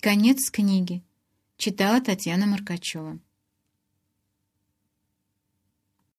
Конец книги. Читала Татьяна Маркачева.